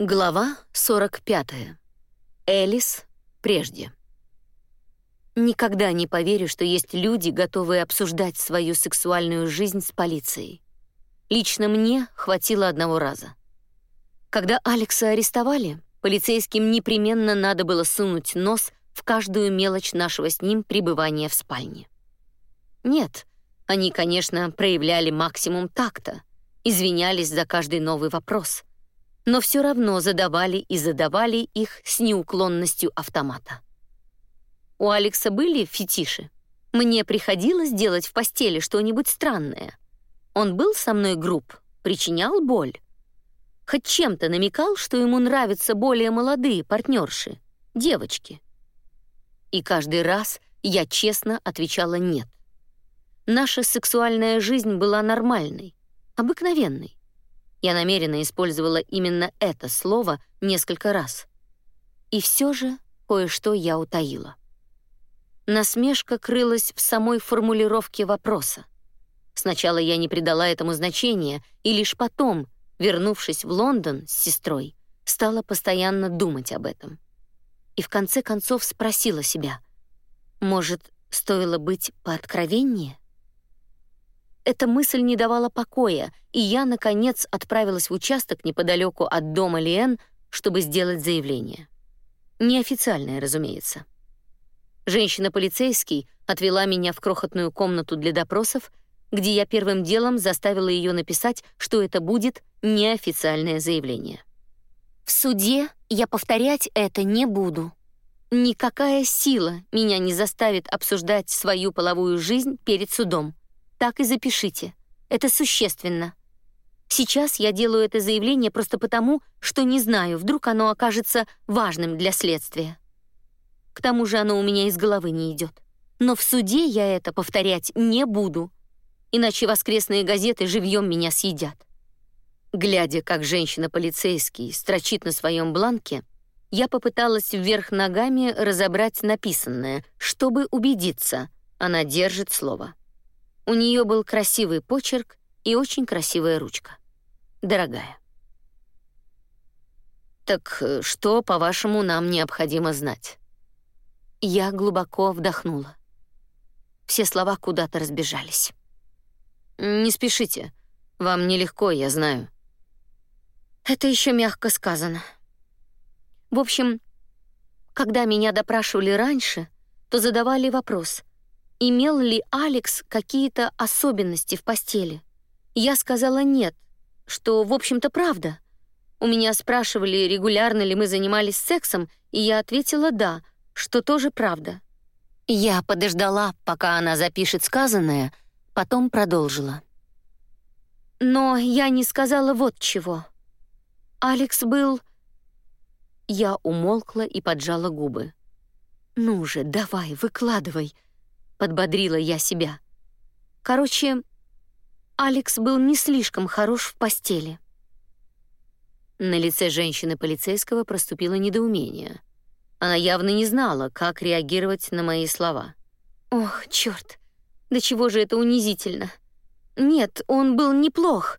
Глава 45. Элис прежде. Никогда не поверю, что есть люди, готовые обсуждать свою сексуальную жизнь с полицией. Лично мне хватило одного раза. Когда Алекса арестовали, полицейским непременно надо было сунуть нос в каждую мелочь нашего с ним пребывания в спальне. Нет, они, конечно, проявляли максимум такта, извинялись за каждый новый вопрос — но все равно задавали и задавали их с неуклонностью автомата. У Алекса были фетиши. Мне приходилось делать в постели что-нибудь странное. Он был со мной груб, причинял боль. Хоть чем-то намекал, что ему нравятся более молодые партнерши, девочки. И каждый раз я честно отвечала «нет». Наша сексуальная жизнь была нормальной, обыкновенной. Я намеренно использовала именно это слово несколько раз. И все же кое-что я утаила. Насмешка крылась в самой формулировке вопроса. Сначала я не придала этому значения, и лишь потом, вернувшись в Лондон с сестрой, стала постоянно думать об этом. И в конце концов спросила себя, может, стоило быть пооткровеннее? Эта мысль не давала покоя, и я, наконец, отправилась в участок неподалеку от дома Лиэн, чтобы сделать заявление. Неофициальное, разумеется. Женщина-полицейский отвела меня в крохотную комнату для допросов, где я первым делом заставила ее написать, что это будет неофициальное заявление. В суде я повторять это не буду. Никакая сила меня не заставит обсуждать свою половую жизнь перед судом так и запишите. Это существенно. Сейчас я делаю это заявление просто потому, что не знаю, вдруг оно окажется важным для следствия. К тому же оно у меня из головы не идет. Но в суде я это повторять не буду, иначе воскресные газеты живьем меня съедят. Глядя, как женщина-полицейский строчит на своем бланке, я попыталась вверх ногами разобрать написанное, чтобы убедиться, она держит слово. У нее был красивый почерк и очень красивая ручка. Дорогая. Так э, что, по-вашему, нам необходимо знать? Я глубоко вдохнула. Все слова куда-то разбежались. Не спешите. Вам нелегко, я знаю. Это еще мягко сказано. В общем, когда меня допрашивали раньше, то задавали вопрос — имел ли Алекс какие-то особенности в постели. Я сказала нет, что, в общем-то, правда. У меня спрашивали, регулярно ли мы занимались сексом, и я ответила «да», что тоже правда. Я подождала, пока она запишет сказанное, потом продолжила. Но я не сказала вот чего. Алекс был... Я умолкла и поджала губы. «Ну же, давай, выкладывай», подбодрила я себя. Короче, Алекс был не слишком хорош в постели. На лице женщины-полицейского проступило недоумение. Она явно не знала, как реагировать на мои слова. Ох, чёрт. До чего же это унизительно. Нет, он был неплох.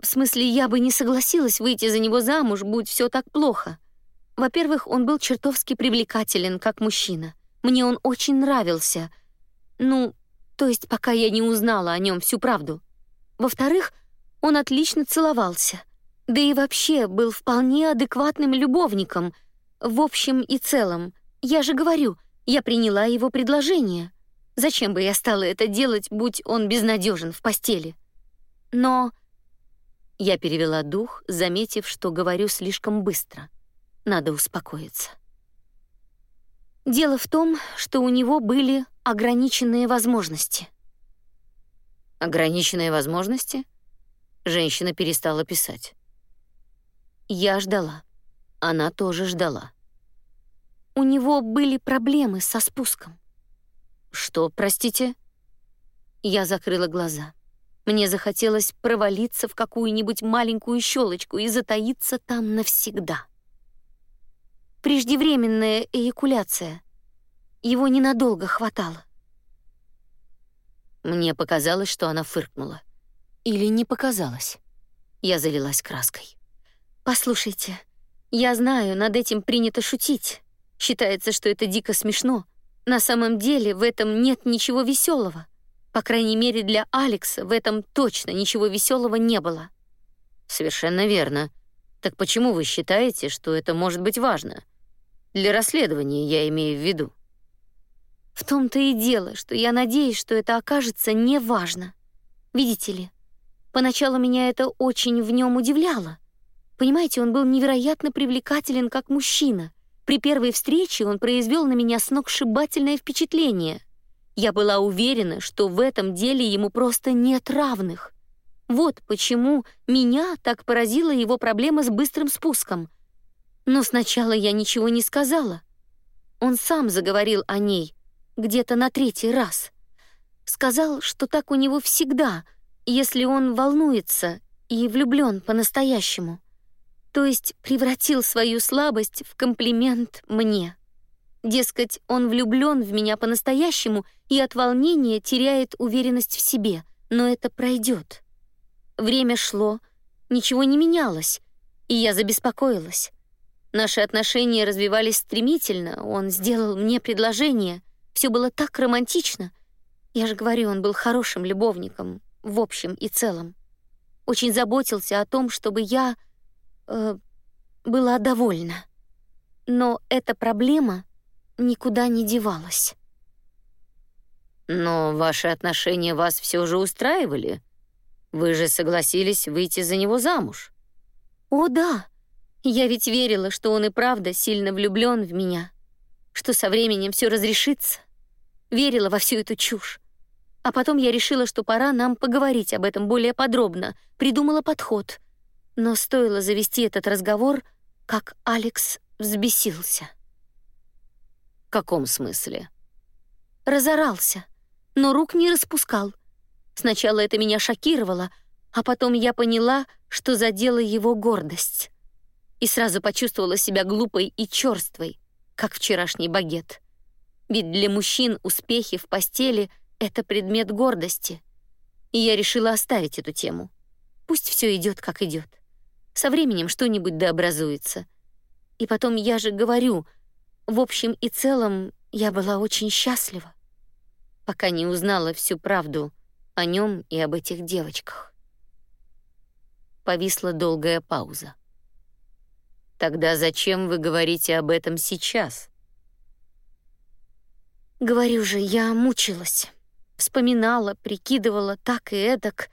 В смысле, я бы не согласилась выйти за него замуж, будь все так плохо. Во-первых, он был чертовски привлекателен как мужчина. Мне он очень нравился — ну, то есть пока я не узнала о нем всю правду. Во-вторых, он отлично целовался. Да и вообще был вполне адекватным любовником. В общем и целом, я же говорю, я приняла его предложение. Зачем бы я стала это делать, будь он безнадежен в постели? Но я перевела дух, заметив, что говорю слишком быстро. Надо успокоиться. Дело в том, что у него были ограниченные возможности. Ограниченные возможности? Женщина перестала писать. Я ждала. Она тоже ждала. У него были проблемы со спуском. Что, простите? Я закрыла глаза. Мне захотелось провалиться в какую-нибудь маленькую щелочку и затаиться там навсегда. Преждевременная эякуляция. Его ненадолго хватало. Мне показалось, что она фыркнула. Или не показалось. Я залилась краской. «Послушайте, Я знаю, над этим принято шутить. Считается, что это дико смешно. На самом деле в этом нет ничего веселого. По крайней мере, для Алекса в этом точно ничего веселого не было. Совершенно верно. Так почему вы считаете, что это может быть важно? Для расследования я имею в виду. В том-то и дело, что я надеюсь, что это окажется неважно. Видите ли, поначалу меня это очень в нем удивляло. Понимаете, он был невероятно привлекателен как мужчина. При первой встрече он произвел на меня сногсшибательное впечатление. Я была уверена, что в этом деле ему просто нет равных. Вот почему меня так поразила его проблема с быстрым спуском. Но сначала я ничего не сказала. Он сам заговорил о ней, где-то на третий раз. Сказал, что так у него всегда, если он волнуется и влюблен по-настоящему. То есть превратил свою слабость в комплимент мне. Дескать, он влюблен в меня по-настоящему и от волнения теряет уверенность в себе, но это пройдет. Время шло, ничего не менялось, и я забеспокоилась. Наши отношения развивались стремительно, он сделал мне предложение — все было так романтично. Я же говорю, он был хорошим любовником, в общем и целом. Очень заботился о том, чтобы я э, была довольна. Но эта проблема никуда не девалась. Но ваши отношения вас все же устраивали? Вы же согласились выйти за него замуж. О, да. Я ведь верила, что он и правда сильно влюблен в меня что со временем все разрешится. Верила во всю эту чушь. А потом я решила, что пора нам поговорить об этом более подробно, придумала подход. Но стоило завести этот разговор, как Алекс взбесился. В каком смысле? Разорался, но рук не распускал. Сначала это меня шокировало, а потом я поняла, что задела его гордость. И сразу почувствовала себя глупой и черствой, как вчерашний багет. Ведь для мужчин успехи в постели — это предмет гордости. И я решила оставить эту тему. Пусть все идет, как идет. Со временем что-нибудь дообразуется. И потом я же говорю, в общем и целом я была очень счастлива, пока не узнала всю правду о нем и об этих девочках. Повисла долгая пауза. Тогда зачем вы говорите об этом сейчас? Говорю же, я мучилась. Вспоминала, прикидывала так и эдак,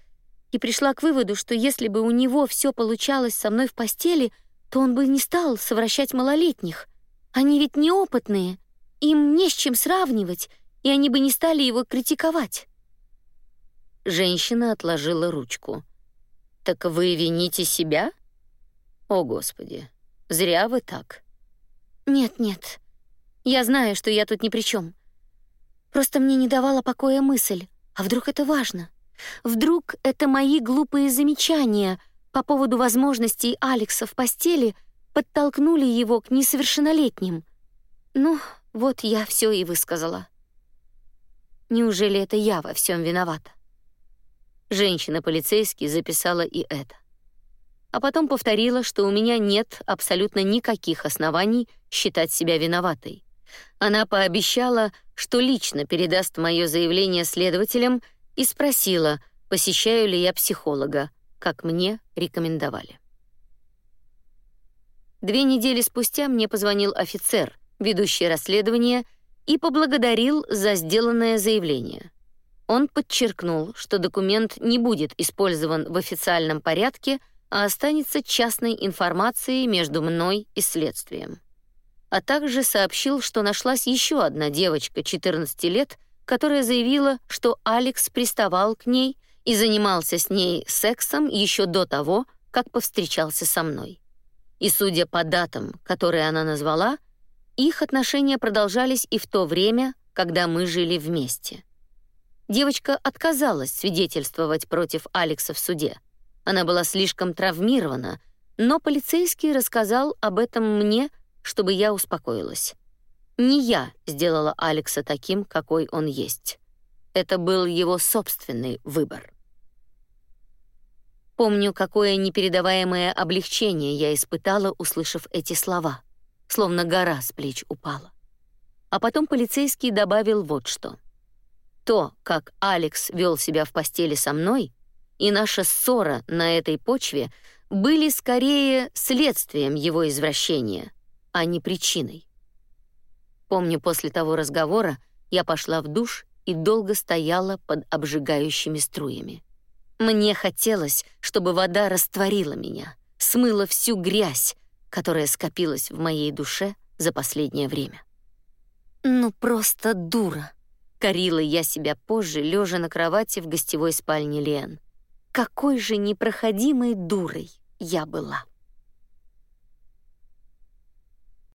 и пришла к выводу, что если бы у него все получалось со мной в постели, то он бы не стал совращать малолетних. Они ведь неопытные, им не с чем сравнивать, и они бы не стали его критиковать. Женщина отложила ручку. Так вы вините себя? О, господи. Зря вы так. Нет, нет. Я знаю, что я тут ни при чем. Просто мне не давала покоя мысль: а вдруг это важно? Вдруг это мои глупые замечания по поводу возможностей Алекса в постели подтолкнули его к несовершеннолетним? Ну, вот я все и высказала. Неужели это я во всем виновата? Женщина-полицейский записала и это а потом повторила, что у меня нет абсолютно никаких оснований считать себя виноватой. Она пообещала, что лично передаст мое заявление следователям и спросила, посещаю ли я психолога, как мне рекомендовали. Две недели спустя мне позвонил офицер, ведущий расследование, и поблагодарил за сделанное заявление. Он подчеркнул, что документ не будет использован в официальном порядке, а останется частной информацией между мной и следствием. А также сообщил, что нашлась еще одна девочка 14 лет, которая заявила, что Алекс приставал к ней и занимался с ней сексом еще до того, как повстречался со мной. И судя по датам, которые она назвала, их отношения продолжались и в то время, когда мы жили вместе. Девочка отказалась свидетельствовать против Алекса в суде. Она была слишком травмирована, но полицейский рассказал об этом мне, чтобы я успокоилась. Не я сделала Алекса таким, какой он есть. Это был его собственный выбор. Помню, какое непередаваемое облегчение я испытала, услышав эти слова, словно гора с плеч упала. А потом полицейский добавил вот что. То, как Алекс вел себя в постели со мной, и наша ссора на этой почве были скорее следствием его извращения, а не причиной. Помню, после того разговора я пошла в душ и долго стояла под обжигающими струями. Мне хотелось, чтобы вода растворила меня, смыла всю грязь, которая скопилась в моей душе за последнее время. Ну просто дура. Корила я себя позже, лежа на кровати в гостевой спальне Лен. Какой же непроходимой дурой я была.